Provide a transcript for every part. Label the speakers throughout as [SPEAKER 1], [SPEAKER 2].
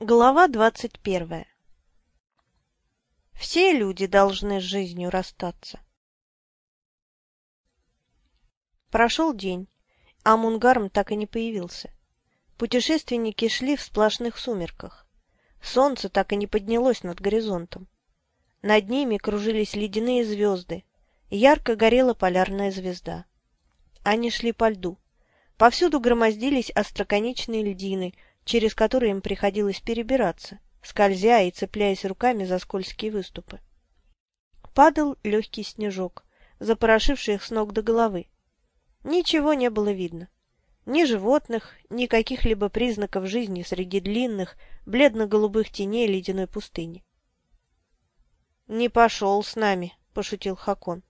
[SPEAKER 1] Глава двадцать первая Все люди должны с жизнью расстаться. Прошел день, а Мунгарм так и не появился. Путешественники шли в сплошных сумерках. Солнце так и не поднялось над горизонтом. Над ними кружились ледяные звезды, ярко горела полярная звезда. Они шли по льду. Повсюду громоздились остроконечные льдины — через которые им приходилось перебираться, скользя и цепляясь руками за скользкие выступы. Падал легкий снежок, запорошивший их с ног до головы. Ничего не было видно. Ни животных, ни каких-либо признаков жизни среди длинных, бледно-голубых теней ледяной пустыни. «Не пошел с нами», — пошутил Хакон.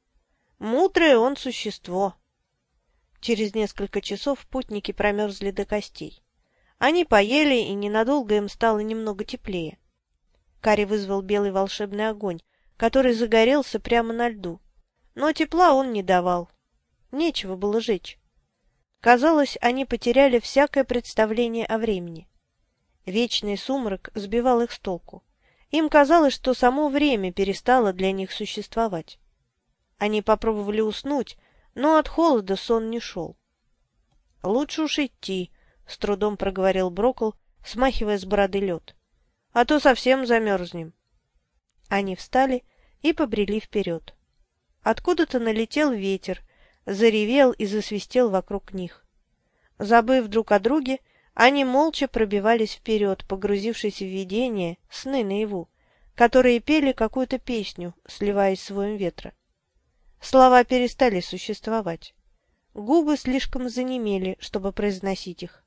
[SPEAKER 1] «Мудрое он существо». Через несколько часов путники промерзли до костей. Они поели, и ненадолго им стало немного теплее. Кари вызвал белый волшебный огонь, который загорелся прямо на льду. Но тепла он не давал. Нечего было жечь. Казалось, они потеряли всякое представление о времени. Вечный сумрак сбивал их с толку. Им казалось, что само время перестало для них существовать. Они попробовали уснуть, но от холода сон не шел. «Лучше уж идти», — с трудом проговорил Брокл, смахивая с бороды лед. — А то совсем замерзнем. Они встали и побрели вперед. Откуда-то налетел ветер, заревел и засвистел вокруг них. Забыв друг о друге, они молча пробивались вперед, погрузившись в видение, сны наяву, которые пели какую-то песню, сливаясь с воем ветра. Слова перестали существовать. Губы слишком занемели, чтобы произносить их.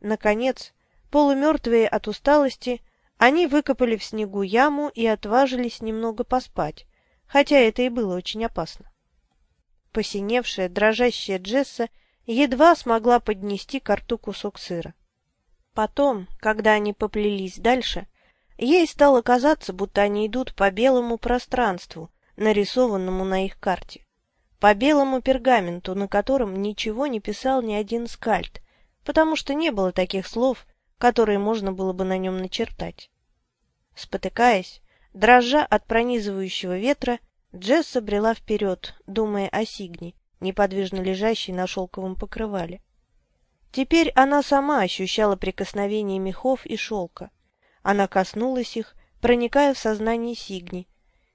[SPEAKER 1] Наконец, полумертвые от усталости, они выкопали в снегу яму и отважились немного поспать, хотя это и было очень опасно. Посиневшая, дрожащая Джесса едва смогла поднести к рту кусок сыра. Потом, когда они поплелись дальше, ей стало казаться, будто они идут по белому пространству, нарисованному на их карте, по белому пергаменту, на котором ничего не писал ни один скальд, потому что не было таких слов, которые можно было бы на нем начертать. Спотыкаясь, дрожа от пронизывающего ветра, Джесса брела вперед, думая о Сигне, неподвижно лежащей на шелковом покрывале. Теперь она сама ощущала прикосновение мехов и шелка. Она коснулась их, проникая в сознание Сигни,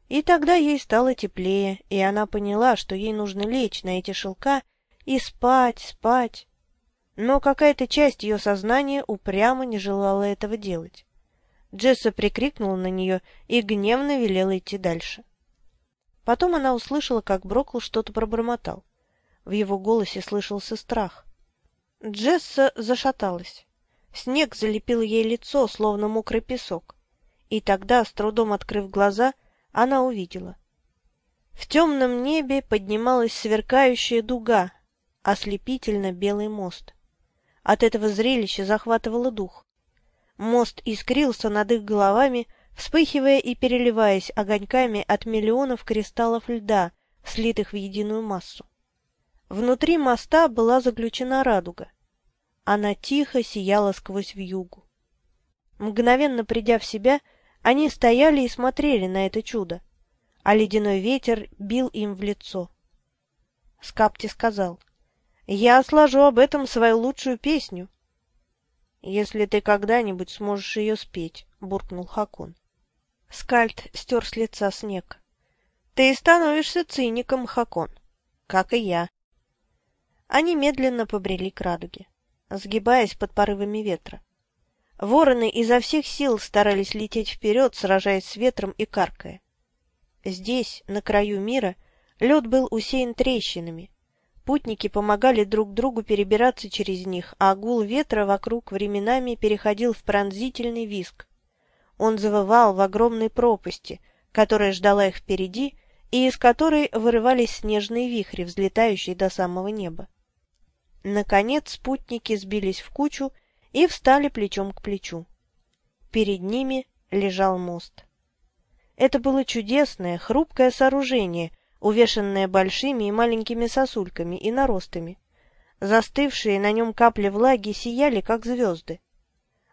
[SPEAKER 1] и тогда ей стало теплее, и она поняла, что ей нужно лечь на эти шелка и спать, спать, но какая-то часть ее сознания упрямо не желала этого делать. Джесса прикрикнула на нее и гневно велела идти дальше. Потом она услышала, как Брокл что-то пробормотал. В его голосе слышался страх. Джесса зашаталась. Снег залепил ей лицо, словно мокрый песок. И тогда, с трудом открыв глаза, она увидела. В темном небе поднималась сверкающая дуга, ослепительно белый мост. От этого зрелища захватывало дух. Мост искрился над их головами, вспыхивая и переливаясь огоньками от миллионов кристаллов льда, слитых в единую массу. Внутри моста была заключена радуга. Она тихо сияла сквозь вьюгу. Мгновенно придя в себя, они стояли и смотрели на это чудо, а ледяной ветер бил им в лицо. Скапти сказал — я сложу об этом свою лучшую песню. — Если ты когда-нибудь сможешь ее спеть, — буркнул Хакун. Скальд стер с лица снег. — Ты становишься циником, Хакон, как и я. Они медленно побрели к радуге, сгибаясь под порывами ветра. Вороны изо всех сил старались лететь вперед, сражаясь с ветром и каркая. Здесь, на краю мира, лед был усеян трещинами, Путники помогали друг другу перебираться через них, а гул ветра вокруг временами переходил в пронзительный виск. Он завывал в огромной пропасти, которая ждала их впереди, и из которой вырывались снежные вихри, взлетающие до самого неба. Наконец спутники сбились в кучу и встали плечом к плечу. Перед ними лежал мост. Это было чудесное, хрупкое сооружение — увешанное большими и маленькими сосульками и наростами. Застывшие на нем капли влаги сияли, как звезды.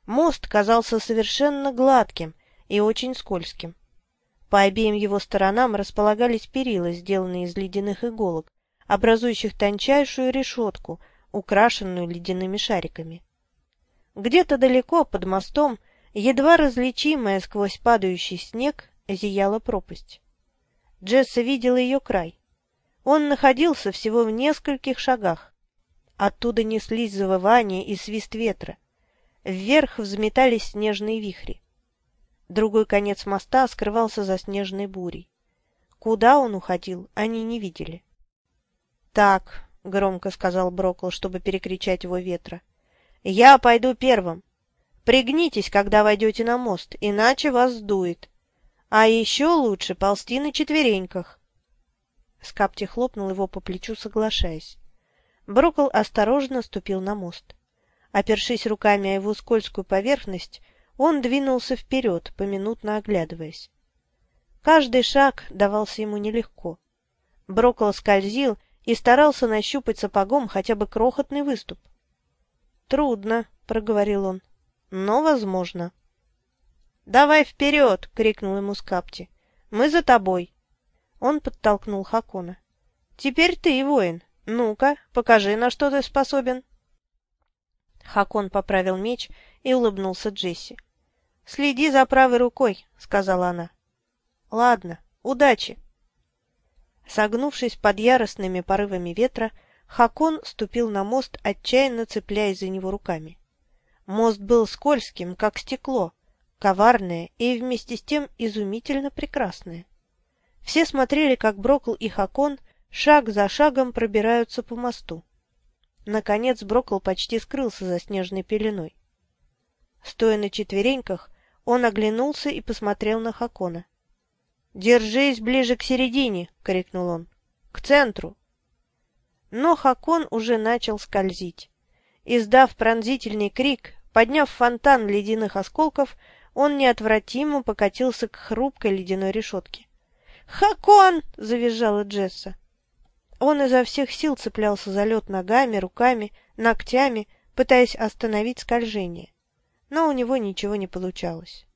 [SPEAKER 1] Мост казался совершенно гладким и очень скользким. По обеим его сторонам располагались перила, сделанные из ледяных иголок, образующих тончайшую решетку, украшенную ледяными шариками. Где-то далеко, под мостом, едва различимая сквозь падающий снег, зияла пропасть. Джесса видела ее край. Он находился всего в нескольких шагах. Оттуда неслись завывания и свист ветра. Вверх взметались снежные вихри. Другой конец моста скрывался за снежной бурей. Куда он уходил, они не видели. «Так», — громко сказал Брокл, чтобы перекричать его ветра, — «я пойду первым. Пригнитесь, когда войдете на мост, иначе вас сдует. А еще лучше ползти на четвереньках». Скапти хлопнул его по плечу, соглашаясь. Брокл осторожно ступил на мост. Опершись руками о его скользкую поверхность, он двинулся вперед, поминутно оглядываясь. Каждый шаг давался ему нелегко. Брокл скользил и старался нащупать сапогом хотя бы крохотный выступ. «Трудно», — проговорил он, — «но возможно». «Давай вперед!» — крикнул ему Скапти. «Мы за тобой!» Он подтолкнул Хакона. «Теперь ты, воин. Ну-ка, покажи, на что ты способен». Хакон поправил меч и улыбнулся Джесси. «Следи за правой рукой», — сказала она. «Ладно, удачи». Согнувшись под яростными порывами ветра, Хакон ступил на мост, отчаянно цепляясь за него руками. Мост был скользким, как стекло, коварное и вместе с тем изумительно прекрасное. Все смотрели, как Брокл и Хакон шаг за шагом пробираются по мосту. Наконец Брокл почти скрылся за снежной пеленой. Стоя на четвереньках, он оглянулся и посмотрел на Хакона. «Держись ближе к середине!» — крикнул он. «К центру!» Но Хакон уже начал скользить. Издав пронзительный крик, подняв фонтан ледяных осколков, он неотвратимо покатился к хрупкой ледяной решетке. «Хакон!» — завизжала Джесса. Он изо всех сил цеплялся за лед ногами, руками, ногтями, пытаясь остановить скольжение. Но у него ничего не получалось.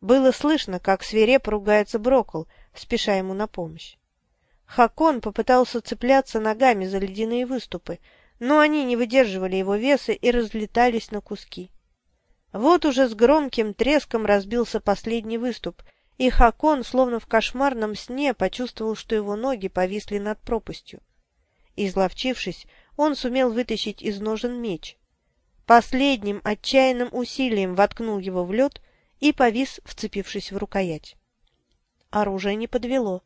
[SPEAKER 1] Было слышно, как свирепо ругается Брокл, спеша ему на помощь. Хакон попытался цепляться ногами за ледяные выступы, но они не выдерживали его веса и разлетались на куски. Вот уже с громким треском разбился последний выступ, и Хакон, словно в кошмарном сне, почувствовал, что его ноги повисли над пропастью. Изловчившись, он сумел вытащить из ножен меч. Последним отчаянным усилием воткнул его в лед и повис, вцепившись в рукоять. Оружие не подвело.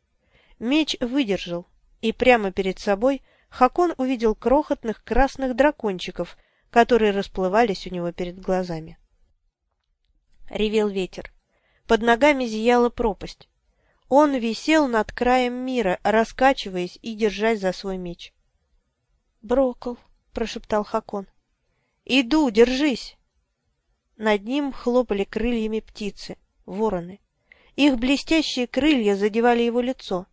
[SPEAKER 1] Меч выдержал, и прямо перед собой Хакон увидел крохотных красных дракончиков, которые расплывались у него перед глазами. Ревел ветер. Под ногами зияла пропасть. Он висел над краем мира, раскачиваясь и держась за свой меч. — Брокол, — прошептал Хакон. — Иду, держись! Над ним хлопали крыльями птицы, вороны. Их блестящие крылья задевали его лицо.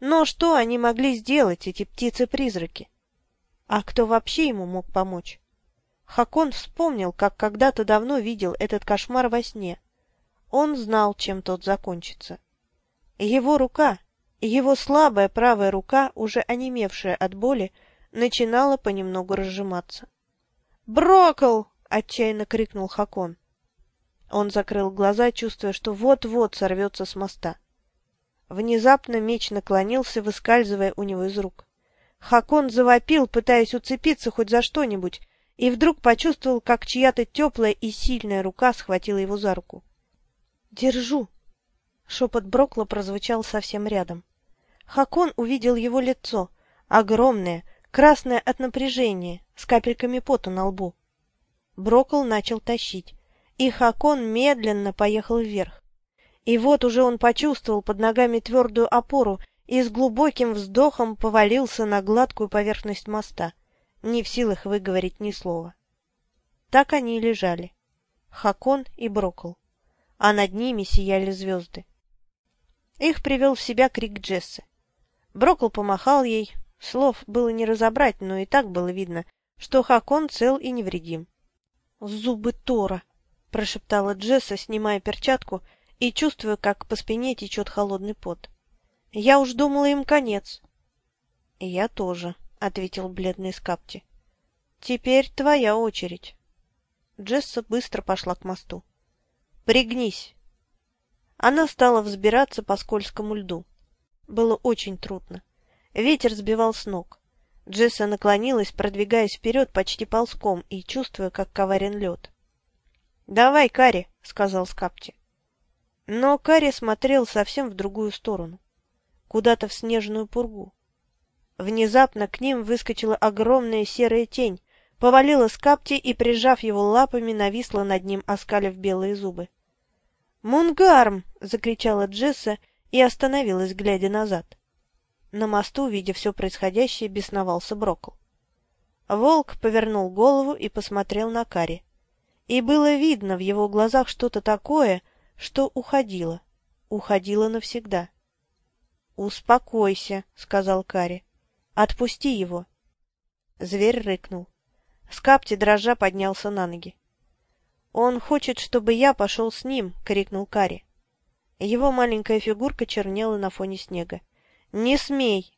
[SPEAKER 1] Но что они могли сделать, эти птицы-призраки? А кто вообще ему мог помочь? Хакон вспомнил, как когда-то давно видел этот кошмар во сне. Он знал, чем тот закончится. Его рука, его слабая правая рука, уже онемевшая от боли, начинала понемногу разжиматься. «Брокл!» — отчаянно крикнул Хакон. Он закрыл глаза, чувствуя, что вот-вот сорвется с моста. Внезапно меч наклонился, выскальзывая у него из рук. Хакон завопил, пытаясь уцепиться хоть за что-нибудь, и вдруг почувствовал, как чья-то теплая и сильная рука схватила его за руку. «Держу!» Шепот Брокла прозвучал совсем рядом. Хакон увидел его лицо, огромное, красное от напряжения, с капельками пота на лбу. Брокл начал тащить, и Хакон медленно поехал вверх. И вот уже он почувствовал под ногами твердую опору и с глубоким вздохом повалился на гладкую поверхность моста, не в силах выговорить ни слова. Так они и лежали. Хакон и Брокл а над ними сияли звезды. Их привел в себя крик Джессы. Брокл помахал ей, слов было не разобрать, но и так было видно, что Хакон цел и невредим. Зубы Тора! — прошептала Джесса, снимая перчатку и чувствуя, как по спине течет холодный пот. «Я уж думала, им конец». «Я тоже», — ответил бледный Скапти. «Теперь твоя очередь». Джесса быстро пошла к мосту. «Пригнись!» Она стала взбираться по скользкому льду. Было очень трудно. Ветер сбивал с ног. Джесса наклонилась, продвигаясь вперед почти ползком и чувствуя, как коварен лед. «Давай, Кари!» — сказал Скапти. Но Кари смотрел совсем в другую сторону, куда-то в снежную пургу. Внезапно к ним выскочила огромная серая тень, повалила Скапти и, прижав его лапами, нависла над ним, оскалив белые зубы. «Мунгарм!» — закричала Джесса и остановилась, глядя назад. На мосту, видя все происходящее, бесновался Брокл. Волк повернул голову и посмотрел на Кари. И было видно в его глазах что-то такое, что уходило, уходило навсегда. «Успокойся», — сказал Кари. «Отпусти его». Зверь рыкнул. Скапти дрожа поднялся на ноги. «Он хочет, чтобы я пошел с ним!» — крикнул Кари. Его маленькая фигурка чернела на фоне снега. «Не смей!»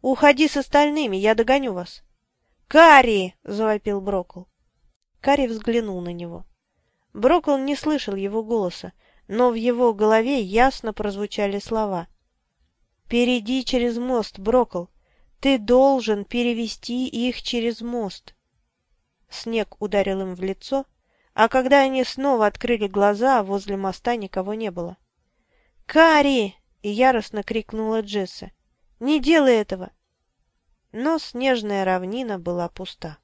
[SPEAKER 1] «Уходи с остальными, я догоню вас!» «Кари!» — завопил Брокл. Кари взглянул на него. Брокл не слышал его голоса, но в его голове ясно прозвучали слова. «Перейди через мост, Брокл! Ты должен перевести их через мост!» Снег ударил им в лицо, а когда они снова открыли глаза, возле моста никого не было. «Кари!» — яростно крикнула Джесса. «Не делай этого!» Но снежная равнина была пуста.